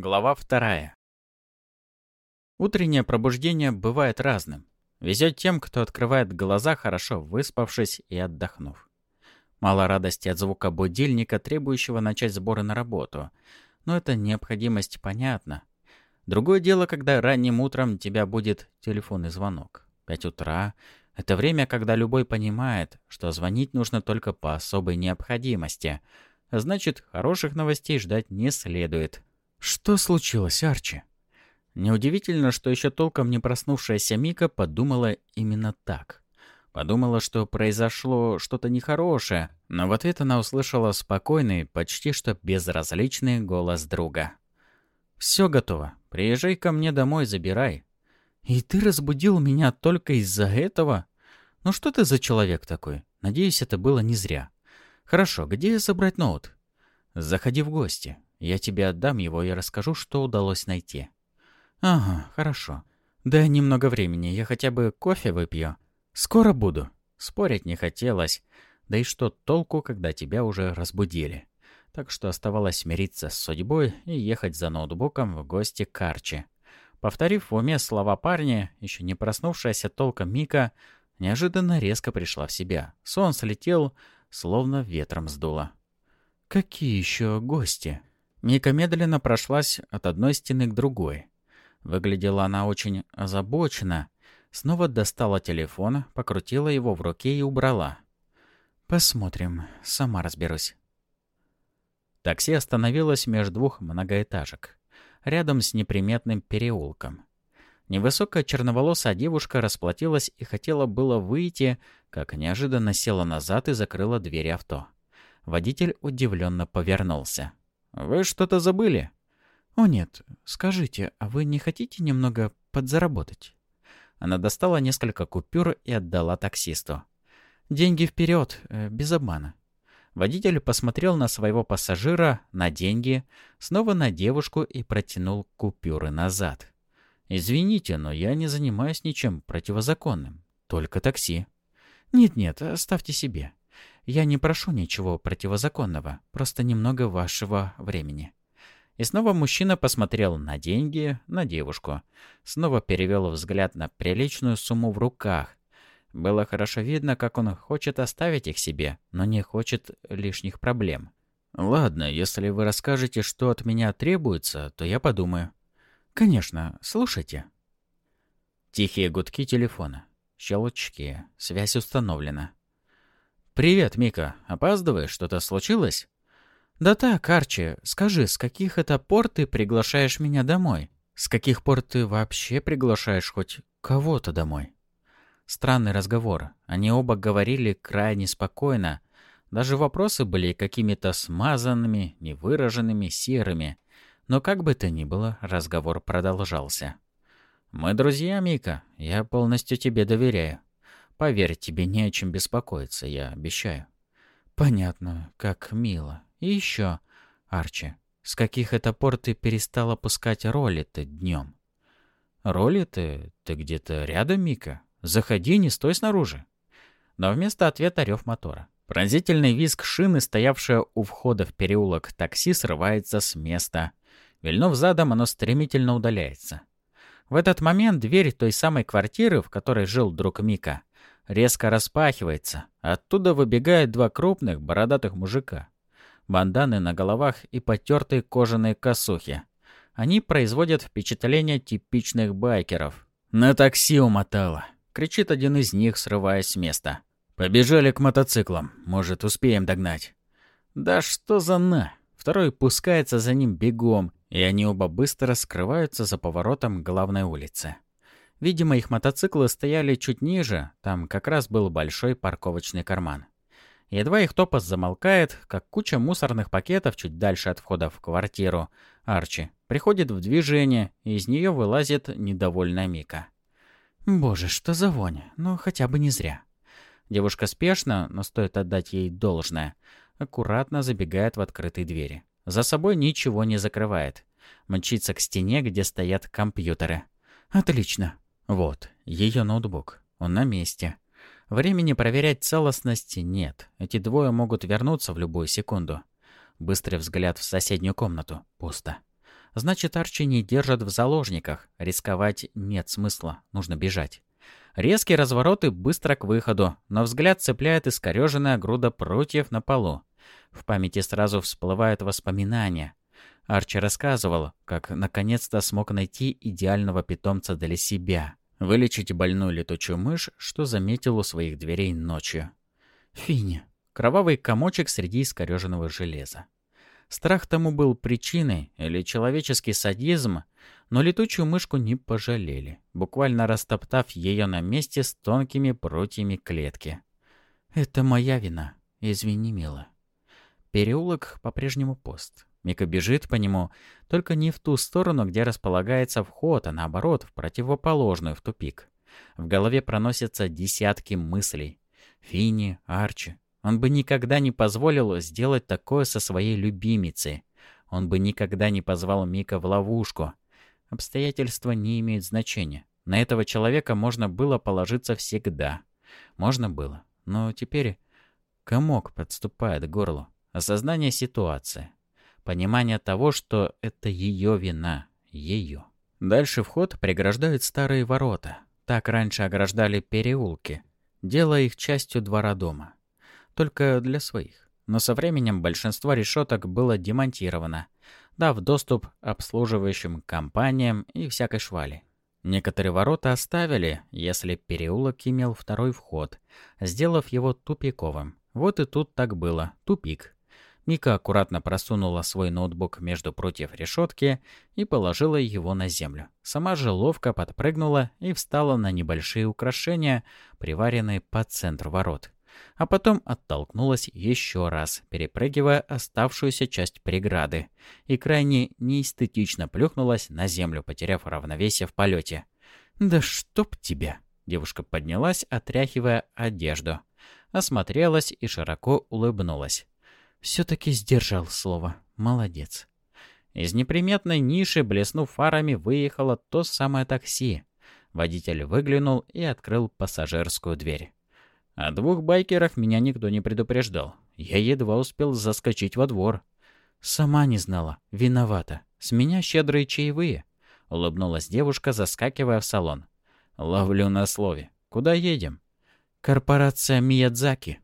Глава вторая. Утреннее пробуждение бывает разным. Везет тем, кто открывает глаза, хорошо выспавшись и отдохнув. Мало радости от звука будильника, требующего начать сборы на работу. Но эта необходимость понятна. Другое дело, когда ранним утром тебя будет телефонный звонок. Пять утра — это время, когда любой понимает, что звонить нужно только по особой необходимости. Значит, хороших новостей ждать не следует. «Что случилось, Арчи?» Неудивительно, что еще толком не проснувшаяся Мика подумала именно так. Подумала, что произошло что-то нехорошее, но в ответ она услышала спокойный, почти что безразличный голос друга. «Все готово. Приезжай ко мне домой, забирай». «И ты разбудил меня только из-за этого? Ну что ты за человек такой? Надеюсь, это было не зря. Хорошо, где забрать ноут?» «Заходи в гости. Я тебе отдам его и расскажу, что удалось найти». «Ага, хорошо. Дай немного времени, я хотя бы кофе выпью. Скоро буду». Спорить не хотелось. Да и что толку, когда тебя уже разбудили? Так что оставалось смириться с судьбой и ехать за ноутбуком в гости к Арчи. Повторив в уме слова парня, еще не проснувшаяся толком Мика, неожиданно резко пришла в себя. Сон слетел, словно ветром сдуло. «Какие еще гости?» Мика медленно прошлась от одной стены к другой. Выглядела она очень озабоченно. Снова достала телефон, покрутила его в руке и убрала. «Посмотрим. Сама разберусь». Такси остановилось между двух многоэтажек, рядом с неприметным переулком. Невысокая черноволосая девушка расплатилась и хотела было выйти, как неожиданно села назад и закрыла двери авто. Водитель удивленно повернулся. «Вы что-то забыли?» «О нет, скажите, а вы не хотите немного подзаработать?» Она достала несколько купюр и отдала таксисту. «Деньги вперед, э, без обмана». Водитель посмотрел на своего пассажира, на деньги, снова на девушку и протянул купюры назад. «Извините, но я не занимаюсь ничем противозаконным. Только такси». «Нет-нет, оставьте себе. Я не прошу ничего противозаконного, просто немного вашего времени». И снова мужчина посмотрел на деньги, на девушку. Снова перевел взгляд на приличную сумму в руках. Было хорошо видно, как он хочет оставить их себе, но не хочет лишних проблем. «Ладно, если вы расскажете, что от меня требуется, то я подумаю». «Конечно, слушайте». Тихие гудки телефона. Щелчки. Связь установлена. «Привет, Мика. Опаздываешь? Что-то случилось?» «Да так, Арчи, скажи, с каких это пор ты приглашаешь меня домой? С каких пор ты вообще приглашаешь хоть кого-то домой?» Странный разговор. Они оба говорили крайне спокойно. Даже вопросы были какими-то смазанными, невыраженными, серыми. Но как бы то ни было, разговор продолжался. «Мы друзья, Мика. Я полностью тебе доверяю. Поверь, тебе не о чем беспокоиться, я обещаю». «Понятно, как мило. И еще, Арчи, с каких это пор ты перестал опускать роли-то днем?» «Роли-то? Ты где-то рядом, Мика? Заходи, не стой снаружи». Но вместо ответа рев мотора. Пронзительный визг шины, стоявшая у входа в переулок такси, срывается с места. Вильнув задом, оно стремительно удаляется. В этот момент дверь той самой квартиры, в которой жил друг Мика, резко распахивается. Оттуда выбегают два крупных бородатых мужика. Банданы на головах и потертые кожаные косухи. Они производят впечатление типичных байкеров. «На такси умотало!» — кричит один из них, срываясь с места. «Побежали к мотоциклам. Может, успеем догнать?» «Да что за на!» Второй пускается за ним бегом, и они оба быстро скрываются за поворотом главной улицы. Видимо, их мотоциклы стояли чуть ниже, там как раз был большой парковочный карман. Едва их топос замолкает, как куча мусорных пакетов чуть дальше от входа в квартиру Арчи приходит в движение, и из нее вылазит недовольная Мика. «Боже, что за вонь? Ну, хотя бы не зря». Девушка спешно, но стоит отдать ей должное, аккуратно забегает в открытые двери. За собой ничего не закрывает. Мчится к стене, где стоят компьютеры. «Отлично. Вот, ее ноутбук. Он на месте. Времени проверять целостности нет. Эти двое могут вернуться в любую секунду. Быстрый взгляд в соседнюю комнату. Пусто. Значит, Арчи не держат в заложниках. Рисковать нет смысла, нужно бежать. Резкие развороты быстро к выходу, но взгляд цепляет искореженная груда прутьев на полу. В памяти сразу всплывают воспоминания. Арчи рассказывал, как наконец-то смог найти идеального питомца для себя. Вылечить больную летучую мышь, что заметил у своих дверей ночью. Фини. Кровавый комочек среди искореженного железа. Страх тому был причиной или человеческий садизм, но летучую мышку не пожалели, буквально растоптав ее на месте с тонкими прутьями клетки. «Это моя вина. Извини, мила». Переулок по-прежнему пост. Мика бежит по нему, только не в ту сторону, где располагается вход, а наоборот, в противоположную, в тупик. В голове проносятся десятки мыслей. Фини, Арчи. Он бы никогда не позволил сделать такое со своей любимицей. Он бы никогда не позвал Мика в ловушку. Обстоятельства не имеют значения. На этого человека можно было положиться всегда. Можно было. Но теперь комок подступает к горлу. Осознание ситуации. Понимание того, что это ее вина. Ее. Дальше вход преграждают старые ворота. Так раньше ограждали переулки, делая их частью двора дома. Только для своих. Но со временем большинство решеток было демонтировано, дав доступ обслуживающим компаниям и всякой швали. Некоторые ворота оставили, если переулок имел второй вход, сделав его тупиковым. Вот и тут так было. Тупик. Мика аккуратно просунула свой ноутбук между прутьев решетки и положила его на землю. Сама же ловко подпрыгнула и встала на небольшие украшения, приваренные по центру ворот. А потом оттолкнулась еще раз, перепрыгивая оставшуюся часть преграды, и крайне неэстетично плюхнулась на землю, потеряв равновесие в полете. «Да чтоб тебя!» Девушка поднялась, отряхивая одежду. Осмотрелась и широко улыбнулась. Все-таки сдержал слово. Молодец. Из неприметной ниши, блеснув фарами, выехало то самое такси. Водитель выглянул и открыл пассажирскую дверь. О двух байкерах меня никто не предупреждал. Я едва успел заскочить во двор. Сама не знала. Виновата. С меня щедрые чаевые. Улыбнулась девушка, заскакивая в салон. Ловлю на слове. Куда едем? Корпорация Миядзаки.